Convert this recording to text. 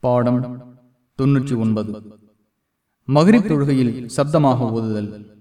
பாடம் தொன்னூற்றி ஒன்பது. மகிரிப் தொழுகையில் சப்தமாக ஓதுதல்.